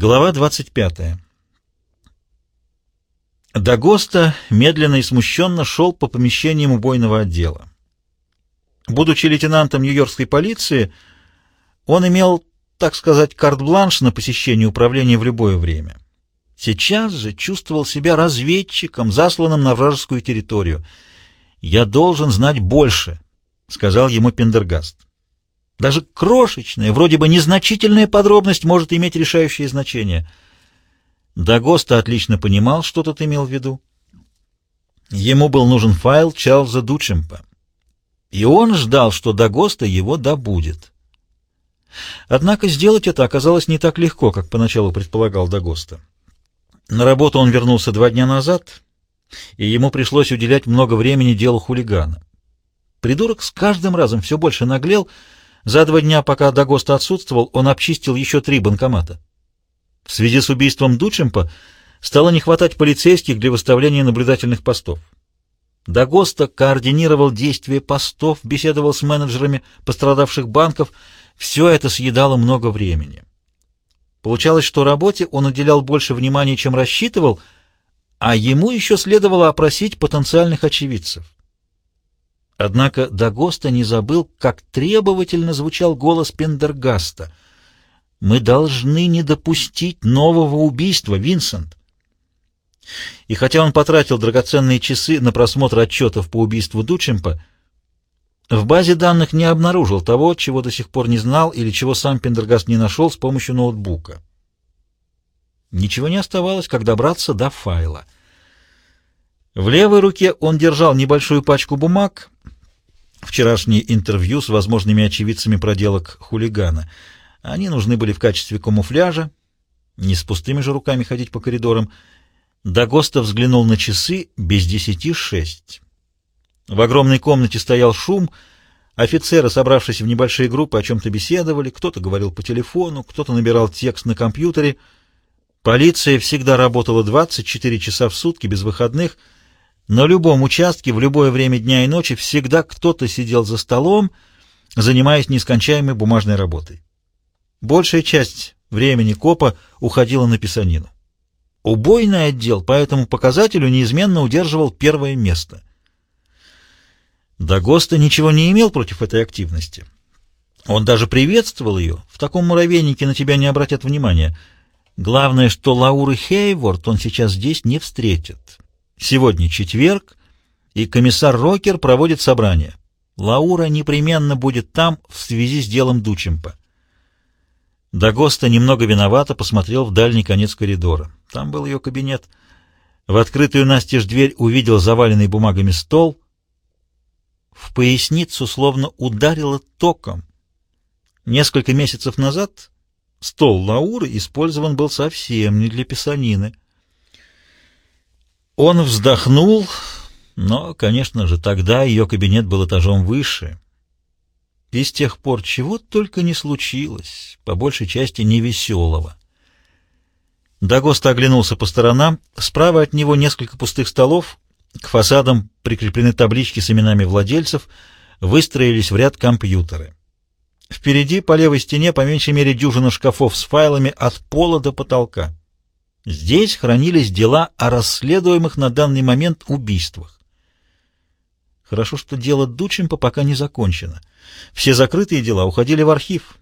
Глава 25. Дагоста медленно и смущенно шел по помещениям убойного отдела. Будучи лейтенантом Нью-Йоркской полиции, он имел, так сказать, карт-бланш на посещение управления в любое время. Сейчас же чувствовал себя разведчиком, засланным на вражескую территорию. «Я должен знать больше», — сказал ему Пендергаст. Даже крошечная, вроде бы незначительная подробность может иметь решающее значение. Дагоста отлично понимал, что тот имел в виду. Ему был нужен файл Чарльза Дучемпа. И он ждал, что Дагоста его добудет. Однако сделать это оказалось не так легко, как поначалу предполагал Дагоста. На работу он вернулся два дня назад, и ему пришлось уделять много времени делу хулигана. Придурок с каждым разом все больше наглел, за два дня, пока Дагоста отсутствовал, он обчистил еще три банкомата. В связи с убийством Дучемпа стало не хватать полицейских для выставления наблюдательных постов. Дагоста координировал действия постов, беседовал с менеджерами пострадавших банков. Все это съедало много времени. Получалось, что работе он уделял больше внимания, чем рассчитывал, а ему еще следовало опросить потенциальных очевидцев. Однако Дагоста не забыл, как требовательно звучал голос Пендергаста. «Мы должны не допустить нового убийства, Винсент!» И хотя он потратил драгоценные часы на просмотр отчетов по убийству Дучемпа, в базе данных не обнаружил того, чего до сих пор не знал или чего сам Пендергаст не нашел с помощью ноутбука. Ничего не оставалось, как добраться до файла. В левой руке он держал небольшую пачку бумаг — вчерашнее интервью с возможными очевидцами проделок хулигана. Они нужны были в качестве камуфляжа, не с пустыми же руками ходить по коридорам. Дагоста взглянул на часы без десяти шесть. В огромной комнате стоял шум, офицеры, собравшись в небольшие группы, о чем-то беседовали, кто-то говорил по телефону, кто-то набирал текст на компьютере. Полиция всегда работала 24 часа в сутки без выходных — на любом участке в любое время дня и ночи всегда кто-то сидел за столом, занимаясь нескончаемой бумажной работой. Большая часть времени копа уходила на писанину. Убойный отдел по этому показателю неизменно удерживал первое место. Дагоста ничего не имел против этой активности. Он даже приветствовал ее. В таком муравейнике на тебя не обратят внимания. Главное, что Лауры Хейворд он сейчас здесь не встретит. Сегодня четверг, и комиссар Рокер проводит собрание. Лаура непременно будет там в связи с делом Дучемпа. Дагоста немного виновато посмотрел в дальний конец коридора. Там был ее кабинет. В открытую настежь дверь увидел заваленный бумагами стол. В поясницу словно ударило током. Несколько месяцев назад стол Лауры использован был совсем не для писанины. Он вздохнул, но, конечно же, тогда ее кабинет был этажом выше. И с тех пор чего только не случилось, по большей части невеселого. Дагоста оглянулся по сторонам. Справа от него несколько пустых столов. К фасадам прикреплены таблички с именами владельцев. Выстроились в ряд компьютеры. Впереди по левой стене по меньшей мере дюжина шкафов с файлами от пола до потолка. Здесь хранились дела о расследуемых на данный момент убийствах. Хорошо, что дело Дучемпа пока не закончено. Все закрытые дела уходили в архив,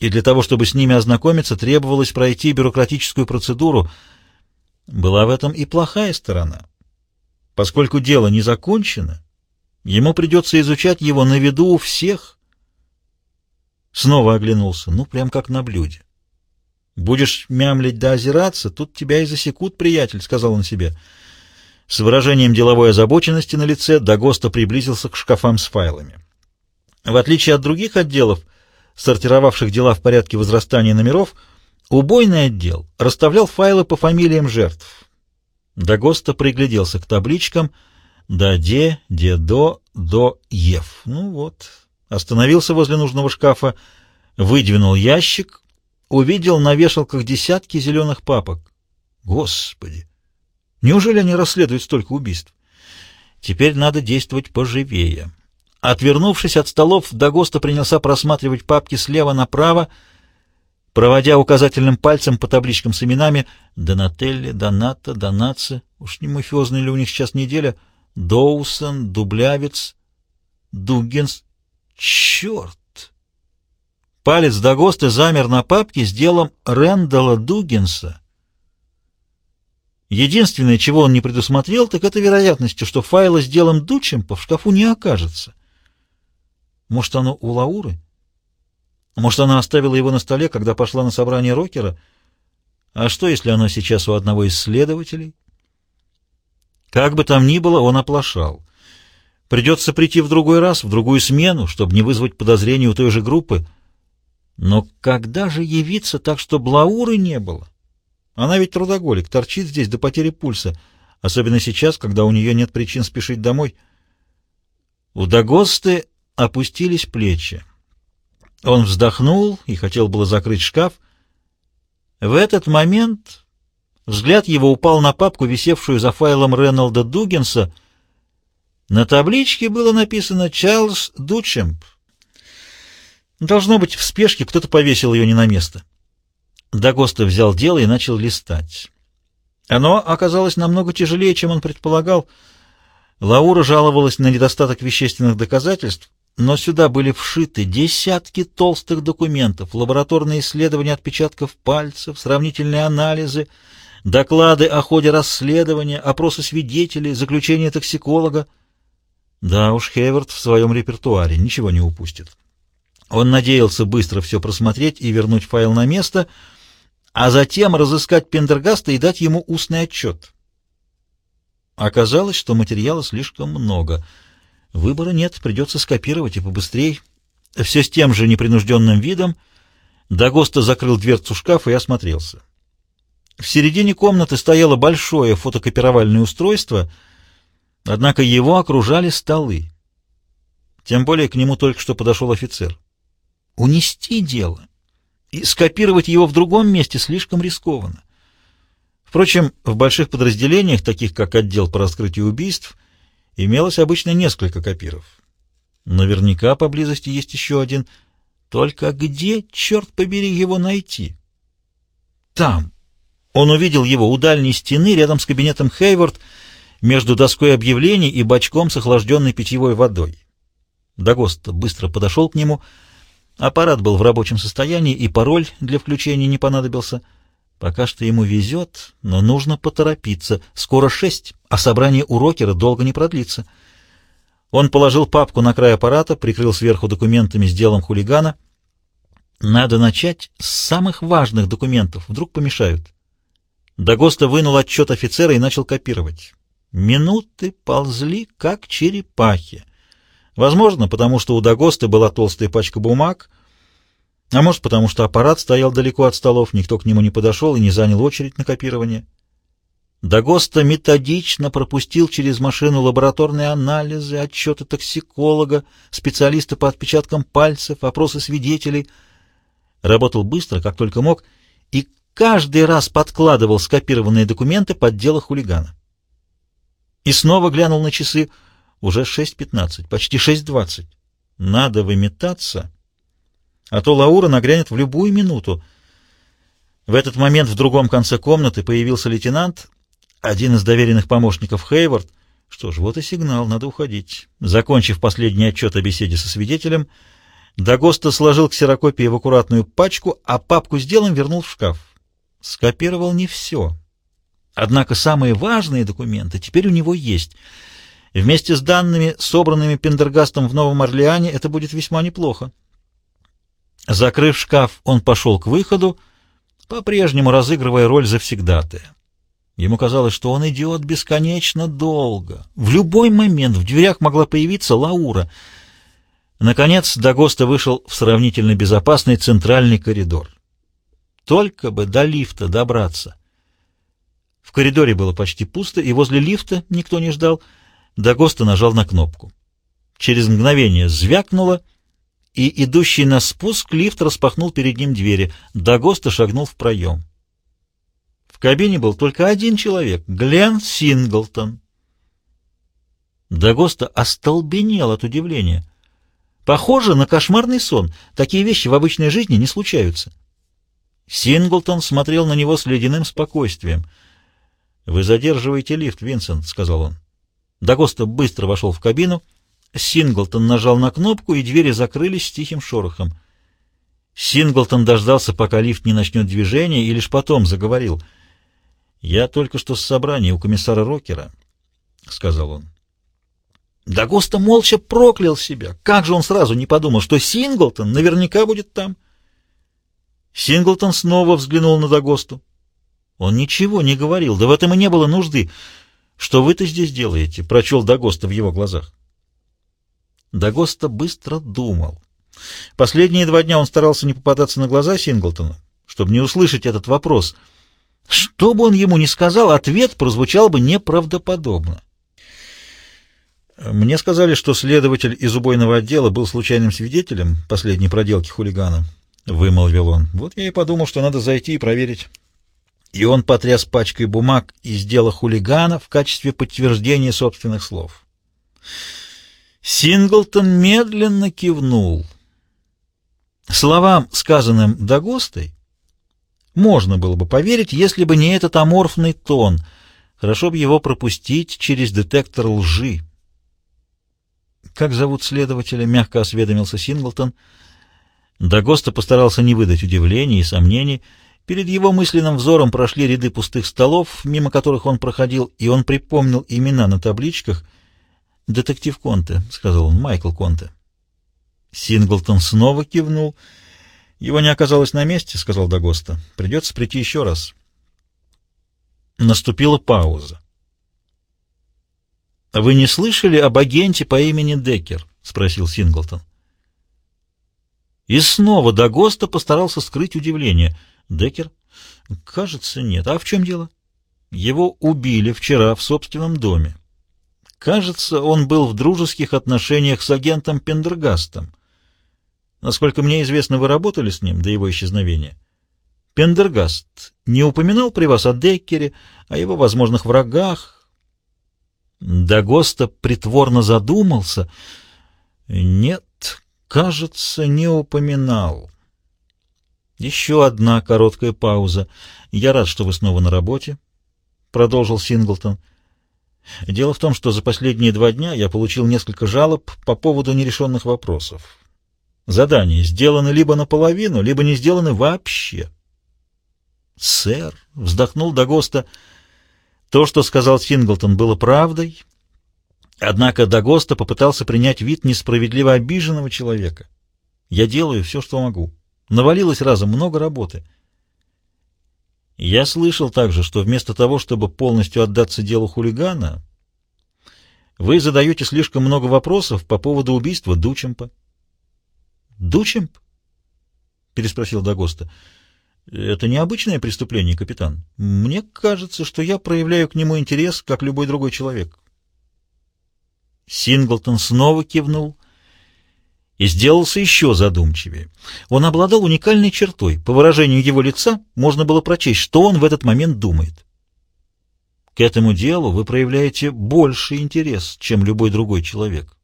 и для того, чтобы с ними ознакомиться, требовалось пройти бюрократическую процедуру. Была в этом и плохая сторона. Поскольку дело не закончено, ему придется изучать его на виду у всех. Снова оглянулся, ну, прям как на блюде. «Будешь мямлить да озираться, тут тебя и засекут, приятель», — сказал он себе. С выражением деловой озабоченности на лице Дагоста приблизился к шкафам с файлами. В отличие от других отделов, сортировавших дела в порядке возрастания номеров, убойный отдел расставлял файлы по фамилиям жертв. Дагоста пригляделся к табличкам «Даде», «Дедо», «До», «Ев». Ну вот, остановился возле нужного шкафа, выдвинул ящик, увидел на вешалках десятки зеленых папок. Господи! Неужели они расследуют столько убийств? Теперь надо действовать поживее. Отвернувшись от столов, Дагоста принялся просматривать папки слева направо. проводя указательным пальцем по табличкам с именами Донателли, Доната, Донаци, уж не мафиозная ли у них сейчас неделя, Доусон, Дублявец, Дуггинс. Черт! Палец Дагоста замер на папке с делом Рэндала Дуггинса. Единственное, чего он не предусмотрел, так это вероятность, что файла с делом Дучемпа в шкафу не окажется. Может, оно у Лауры? Может, она оставила его на столе, когда пошла на собрание рокера? А что, если оно сейчас у одного из следователей? Как бы там ни было, он оплошал. Придется прийти в другой раз, в другую смену, чтобы не вызвать подозрений у той же группы. Но когда же явиться так, чтобы Лауры не было? Она ведь трудоголик, торчит здесь до потери пульса, особенно сейчас, когда у нее нет причин спешить домой. У Дагосты опустились плечи. Он вздохнул и хотел было закрыть шкаф. В этот момент взгляд его упал на папку, висевшую за файлом Реналда Дугенса. На табличке было написано «Чарльз Дучемп». Должно быть, в спешке кто-то повесил ее не на место. Дагоста взял дело и начал листать. Оно оказалось намного тяжелее, чем он предполагал. Лаура жаловалась на недостаток вещественных доказательств, но сюда были вшиты десятки толстых документов, лабораторные исследования отпечатков пальцев, сравнительные анализы, доклады о ходе расследования, опросы свидетелей, заключение токсиколога. Да уж, Хеверт в своем репертуаре ничего не упустит. Он надеялся быстро все просмотреть и вернуть файл на место, а затем разыскать Пендергаста и дать ему устный отчет. Оказалось, что материала слишком много — Выбора нет, придется скопировать и побыстрей. Все с тем же непринужденным видом Дагоста закрыл дверцу шкафа и осмотрелся. В середине комнаты стояло большое фотокопировальное устройство, однако его окружали столы. Тем более к нему только что подошел офицер. Унести дело и скопировать его в другом месте слишком рискованно. Впрочем, в больших подразделениях, таких как отдел по раскрытию убийств, имелось обычно несколько копиров. Наверняка поблизости есть еще один. Только где, черт побери, его найти? Там. Он увидел его у дальней стены, рядом с кабинетом Хейвард, между доской объявлений и бачком с охлажденной питьевой водой. Дагост быстро подошел к нему. Аппарат был в рабочем состоянии, и пароль для включения не понадобился — Пока что ему везет, но нужно поторопиться. Скоро шесть, а собрание у рокера долго не продлится. Он положил папку на край аппарата, прикрыл сверху документами с делом хулигана. Надо начать с самых важных документов, вдруг помешают. Дагоста вынул отчет офицера и начал копировать. Минуты ползли, как черепахи. Возможно, потому что у Дагоста была толстая пачка бумаг — а может, потому что аппарат стоял далеко от столов, никто к нему не подошел и не занял очередь на копирование. Дагоста методично пропустил через машину лабораторные анализы, отчеты токсиколога, специалиста по отпечаткам пальцев, опросы свидетелей. Работал быстро, как только мог, и каждый раз подкладывал скопированные документы под дело хулигана. И снова глянул на часы. Уже 6.15, почти 6.20. Надо выметаться а то Лаура нагрянет в любую минуту. В этот момент в другом конце комнаты появился лейтенант, один из доверенных помощников Хейвард. Что ж, вот и сигнал, надо уходить. Закончив последний отчет о беседе со свидетелем, Дагоста сложил ксерокопии в аккуратную пачку, а папку с делом вернул в шкаф. Скопировал не все. Однако самые важные документы теперь у него есть. Вместе с данными, собранными Пендергастом в Новом Орлеане, это будет весьма неплохо. Закрыв шкаф, он пошел к выходу, по-прежнему разыгрывая роль завсегдатая. Ему казалось, что он идет бесконечно долго. В любой момент в дверях могла появиться Лаура. Наконец Дагоста вышел в сравнительно безопасный центральный коридор. Только бы до лифта добраться. В коридоре было почти пусто, и возле лифта никто не ждал. Дагоста нажал на кнопку. Через мгновение звякнуло — и идущий на спуск лифт распахнул перед ним двери. Дагоста шагнул в проем. В кабине был только один человек — Глен Синглтон. Дагоста остолбенел от удивления. Похоже на кошмарный сон. Такие вещи в обычной жизни не случаются. Синглтон смотрел на него с ледяным спокойствием. «Вы задерживаете лифт, Винсент», — сказал он. Дагоста быстро вошел в кабину. Синглтон нажал на кнопку, и двери закрылись с тихим шорохом. Синглтон дождался, пока лифт не начнет движение, и лишь потом заговорил. «Я только что с собрания у комиссара Рокера», — сказал он. Дагоста молча проклял себя. Как же он сразу не подумал, что Синглтон наверняка будет там? Синглтон снова взглянул на Дагосту. Он ничего не говорил, да в этом и не было нужды. «Что вы-то здесь делаете?» — прочел Дагоста в его глазах. Дагоста быстро думал. Последние два дня он старался не попадаться на глаза Синглтону, чтобы не услышать этот вопрос. Что бы он ему ни сказал, ответ прозвучал бы неправдоподобно. Мне сказали, что следователь из убойного отдела был случайным свидетелем последней проделки хулигана, — вымолвил он. Вот я и подумал, что надо зайти и проверить. И он потряс пачкой бумаг из дела хулигана в качестве подтверждения собственных слов. Синглтон медленно кивнул. Словам, сказанным Дагостой, можно было бы поверить, если бы не этот аморфный тон. Хорошо бы его пропустить через детектор лжи. «Как зовут следователя?» — мягко осведомился Синглтон. Дагоста постарался не выдать удивлений и сомнений. Перед его мысленным взором прошли ряды пустых столов, мимо которых он проходил, и он припомнил имена на табличках. «Детектив Конте», — сказал он, — «Майкл Конте». Синглтон снова кивнул. «Его не оказалось на месте», — сказал Дагоста. «Придется прийти еще раз». Наступила пауза. «Вы не слышали об агенте по имени Деккер?» — спросил Синглтон. И снова Дагоста постарался скрыть удивление. «Деккер?» «Кажется, нет. А в чем дело?» «Его убили вчера в собственном доме. Кажется, он был в дружеских отношениях с агентом Пендергастом. Насколько мне известно, вы работали с ним до его исчезновения. Пендергаст не упоминал при вас о Деккере, о его возможных врагах, Дагоста притворно задумался. Нет, кажется, не упоминал. Еще одна короткая пауза. «Я рад, что вы снова на работе», — продолжил Синглтон. «Дело в том, что за последние два дня я получил несколько жалоб по поводу нерешенных вопросов. Задания сделаны либо наполовину, либо не сделаны вообще». «Сэр», — вздохнул Дагоста, — то, что сказал Синглтон, было правдой, однако Дагоста попытался принять вид несправедливо обиженного человека. «Я делаю все, что могу. Навалилось разом много работы». Я слышал также, что вместо того, чтобы полностью отдаться делу хулигана, вы задаете слишком много вопросов по поводу убийства Дучемпа. «Дучемп?» — переспросил Дагоста. Это необычное преступление, капитан. Мне кажется, что я проявляю к нему интерес, как любой другой человек. Синглтон снова кивнул и сделался еще задумчивее. Он обладал уникальной чертой. По выражению его лица можно было прочесть, что он в этот момент думает. К этому делу вы проявляете больший интерес, чем любой другой человек.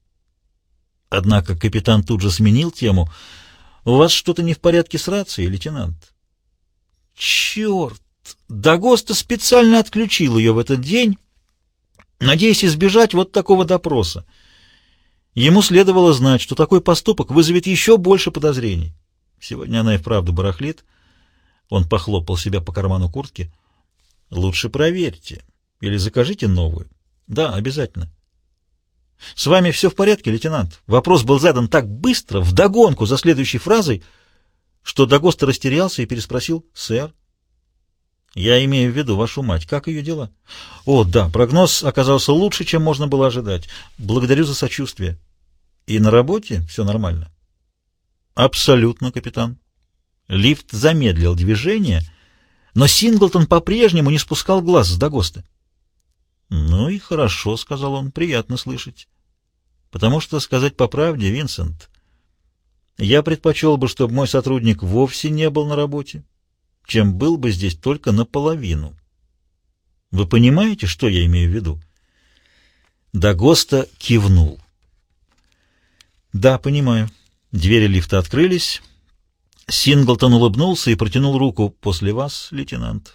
Однако капитан тут же сменил тему. «У вас что-то не в порядке с рацией, лейтенант?» Черт! Дагоста специально отключил ее в этот день, надеясь избежать вот такого допроса. Ему следовало знать, что такой поступок вызовет еще больше подозрений. Сегодня она и вправду барахлит. Он похлопал себя по карману куртки. Лучше проверьте или закажите новую. Да, обязательно. С вами все в порядке, лейтенант? Вопрос был задан так быстро, вдогонку за следующей фразой — что Дагоста растерялся и переспросил «Сэр?» «Я имею в виду вашу мать. Как ее дела?» «О, да, прогноз оказался лучше, чем можно было ожидать. Благодарю за сочувствие». «И на работе все нормально?» «Абсолютно, капитан». Лифт замедлил движение, но Синглтон по-прежнему не спускал глаз с Дагоста. «Ну и хорошо», — сказал он, — «приятно слышать». «Потому что, сказать по правде, Винсент, я предпочел бы, чтобы мой сотрудник вовсе не был на работе, чем был бы здесь только наполовину. Вы понимаете, что я имею в виду? Дагоста кивнул. Да, понимаю. Двери лифта открылись. Синглтон улыбнулся и протянул руку. «После вас, лейтенант».